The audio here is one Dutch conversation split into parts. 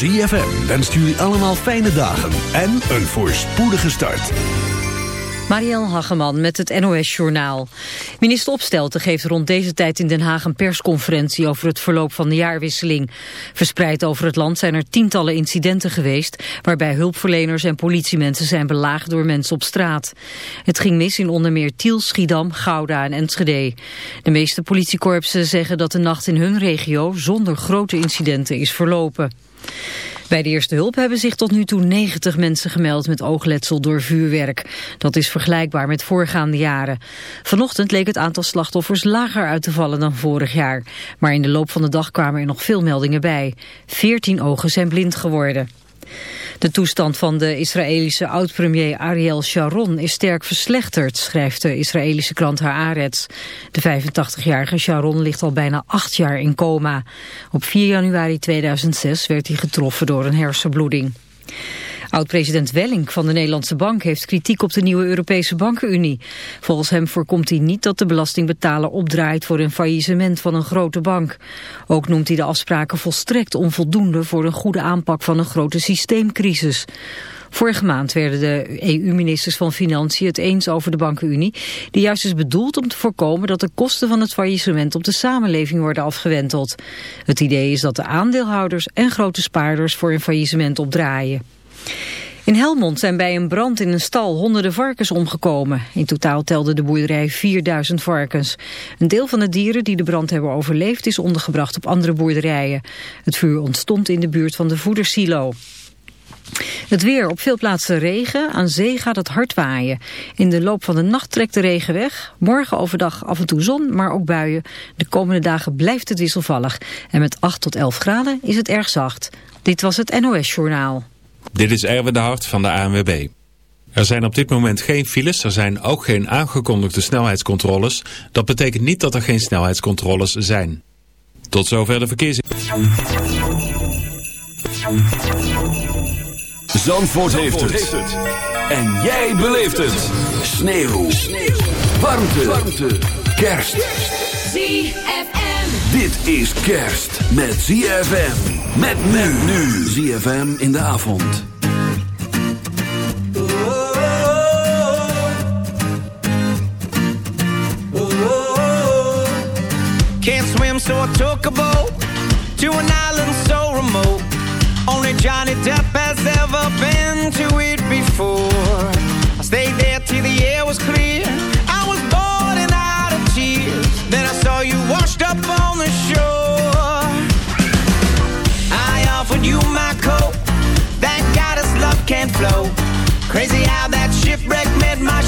ZFM wenst jullie allemaal fijne dagen en een voorspoedige start. Marielle Hageman met het NOS Journaal. Minister Opstelten geeft rond deze tijd in Den Haag een persconferentie over het verloop van de jaarwisseling. Verspreid over het land zijn er tientallen incidenten geweest waarbij hulpverleners en politiemensen zijn belaagd door mensen op straat. Het ging mis in onder meer Tiel, Schiedam, Gouda en Enschede. De meeste politiekorpsen zeggen dat de nacht in hun regio zonder grote incidenten is verlopen. Bij de eerste hulp hebben zich tot nu toe 90 mensen gemeld met oogletsel door vuurwerk. Dat is vergelijkbaar met voorgaande jaren. Vanochtend leek het aantal slachtoffers lager uit te vallen dan vorig jaar. Maar in de loop van de dag kwamen er nog veel meldingen bij. 14 ogen zijn blind geworden. De toestand van de Israëlische oud-premier Ariel Sharon is sterk verslechterd, schrijft de Israëlische krant Haaretz. De 85-jarige Sharon ligt al bijna acht jaar in coma. Op 4 januari 2006 werd hij getroffen door een hersenbloeding. Oud-president Welling van de Nederlandse Bank heeft kritiek op de nieuwe Europese Bankenunie. Volgens hem voorkomt hij niet dat de belastingbetaler opdraait voor een faillissement van een grote bank. Ook noemt hij de afspraken volstrekt onvoldoende voor een goede aanpak van een grote systeemcrisis. Vorige maand werden de EU-ministers van Financiën het eens over de bankenunie, die juist is bedoeld om te voorkomen dat de kosten van het faillissement op de samenleving worden afgewenteld. Het idee is dat de aandeelhouders en grote spaarders voor een faillissement opdraaien. In Helmond zijn bij een brand in een stal honderden varkens omgekomen. In totaal telde de boerderij 4000 varkens. Een deel van de dieren die de brand hebben overleefd is ondergebracht op andere boerderijen. Het vuur ontstond in de buurt van de voedersilo. Het weer, op veel plaatsen regen, aan zee gaat het hard waaien. In de loop van de nacht trekt de regen weg. Morgen overdag af en toe zon, maar ook buien. De komende dagen blijft het wisselvallig. En met 8 tot 11 graden is het erg zacht. Dit was het NOS Journaal. Dit is Erwin de Hart van de ANWB. Er zijn op dit moment geen files, er zijn ook geen aangekondigde snelheidscontroles. Dat betekent niet dat er geen snelheidscontroles zijn. Tot zover de verkeers... Zandvoort, heeft, het. En jij beleeft het. Sneeuw. Sneeuw. Warmte. Warmte. Kerst. ZFM. Dit is kerst met ZFM. Met men nu. ZFM in de avond. Can't swim, so I took a boat to an island so remote. Only Johnny Depp has ever been to it before. I stayed there till the air was clear. Can't flow. Crazy how that shipwreck meant my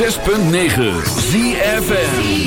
106.9 ZFM.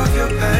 Of your pain.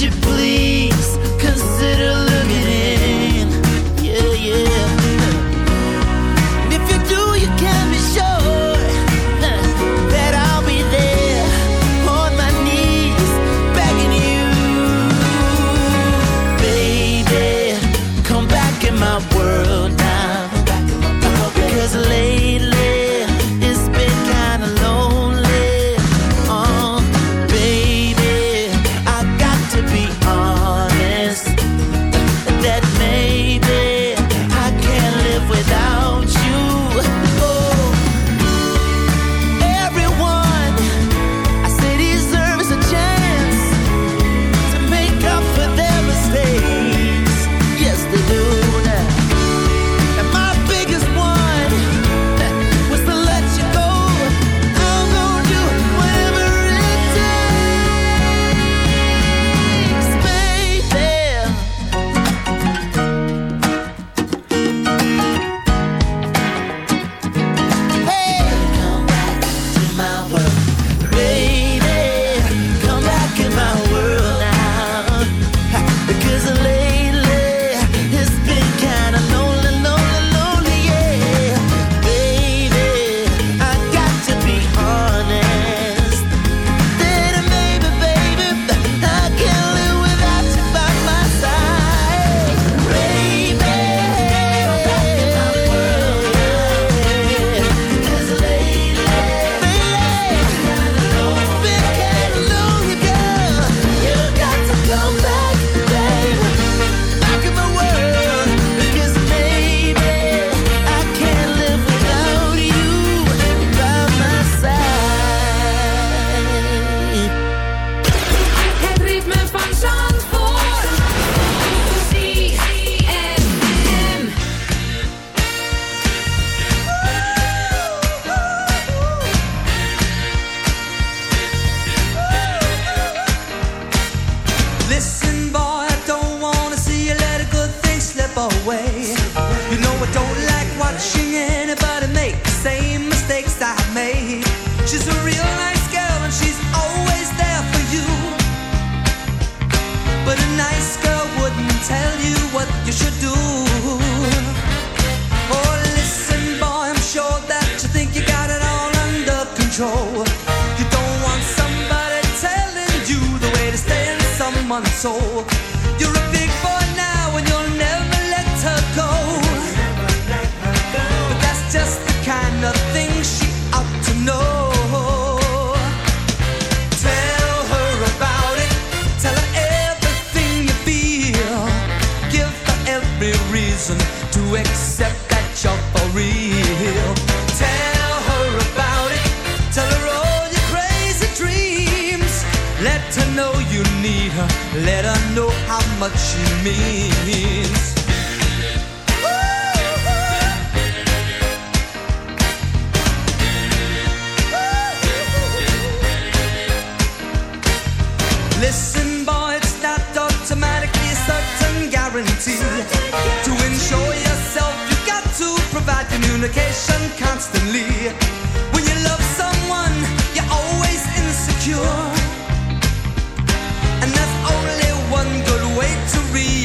You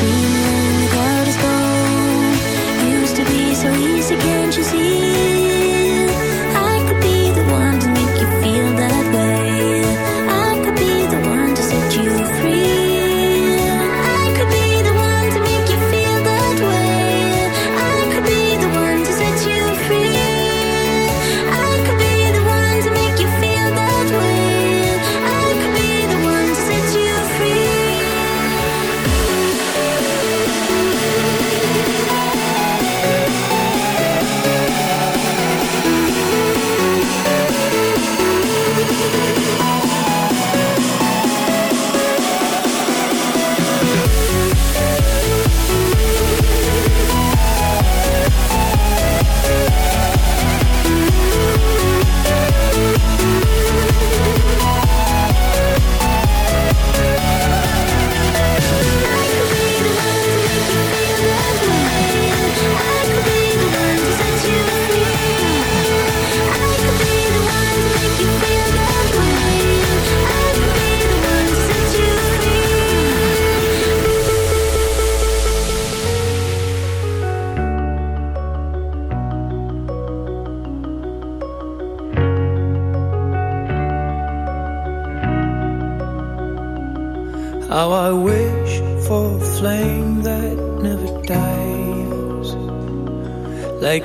see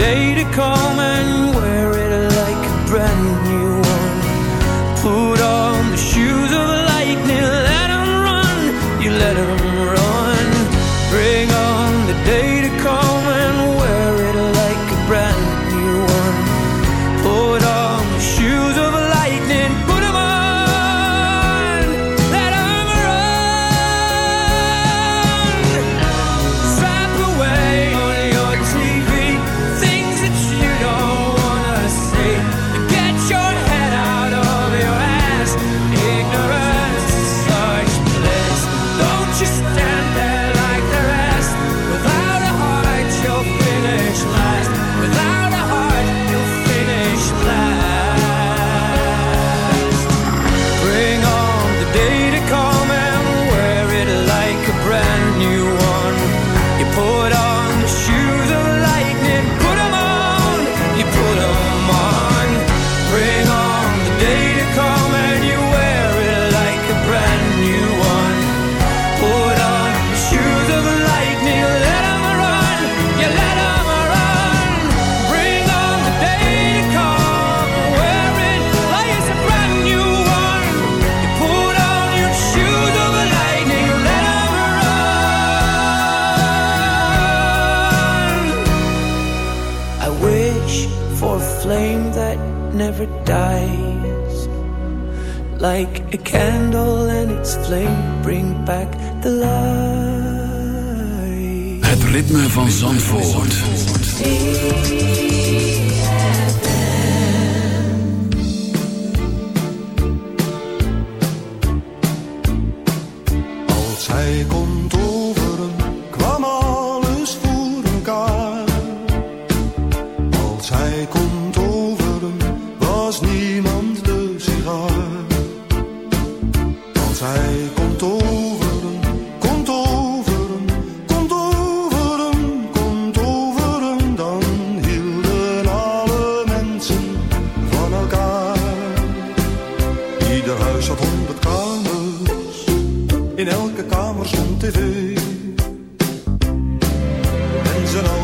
day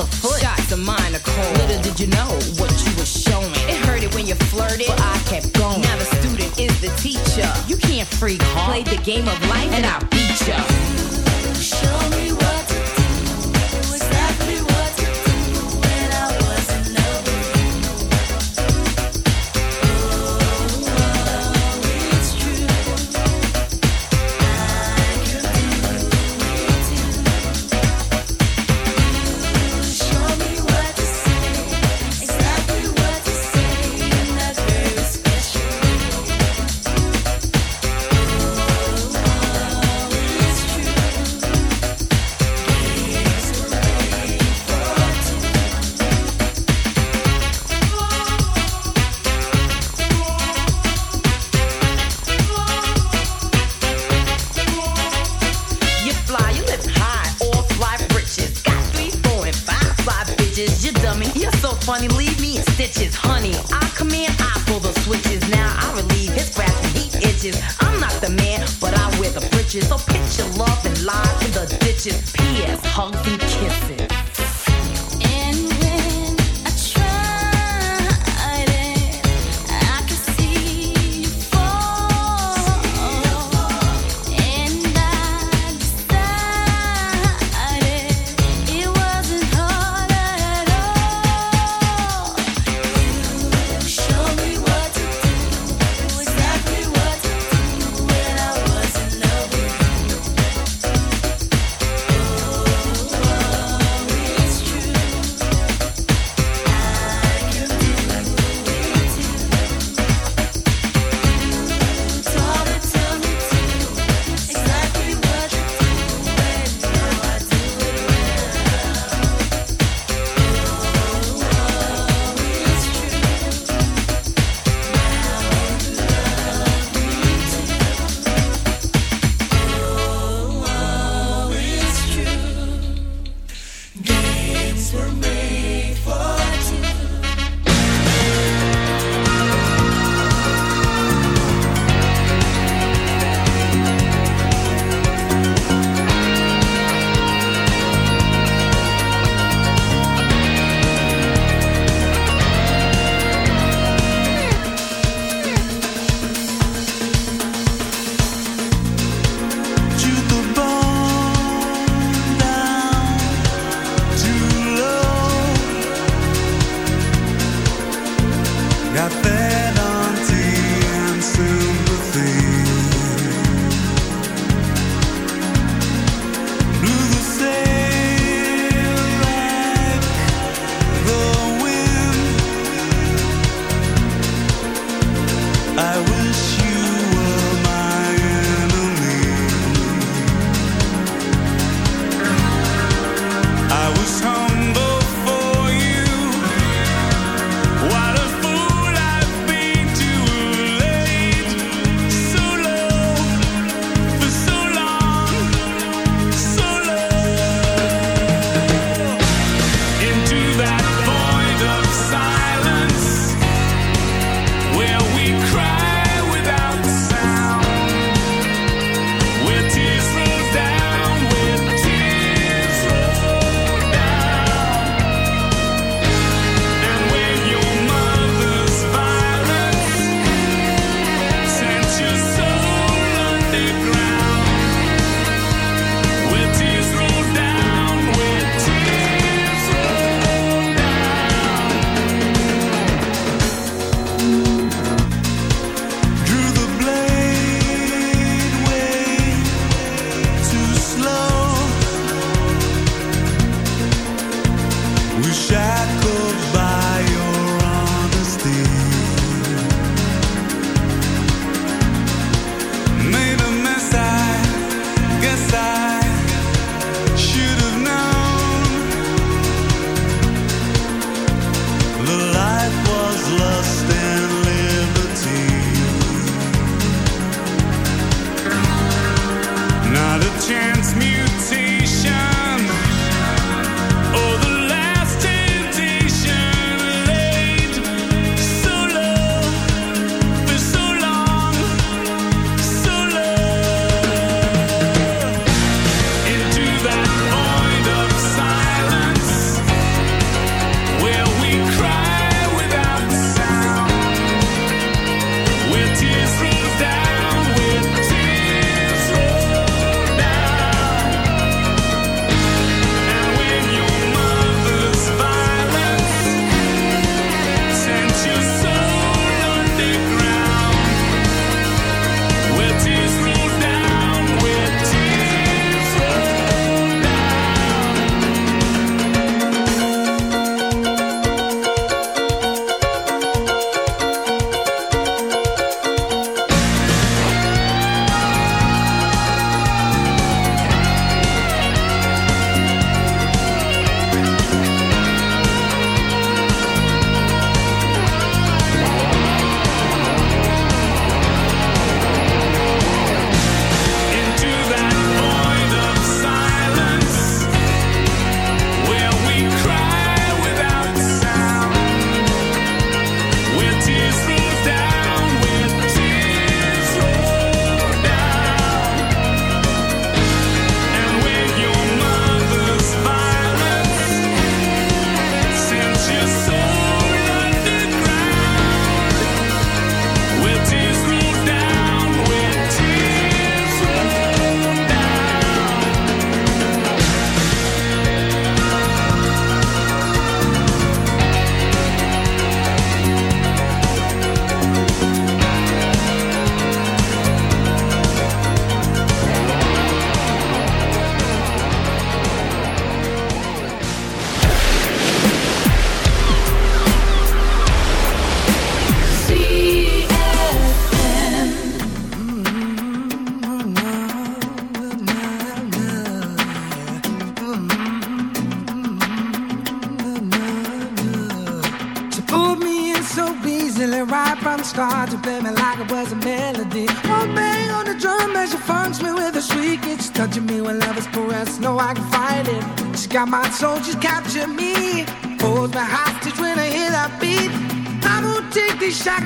other foot. Shots of mine are cold. Little did you know what you were showing. It hurted when you flirted, but I kept going. Now the student is the teacher. You can't freak, huh? Played the game of life and I beat you. Show me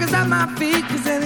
cause at my feet, cause in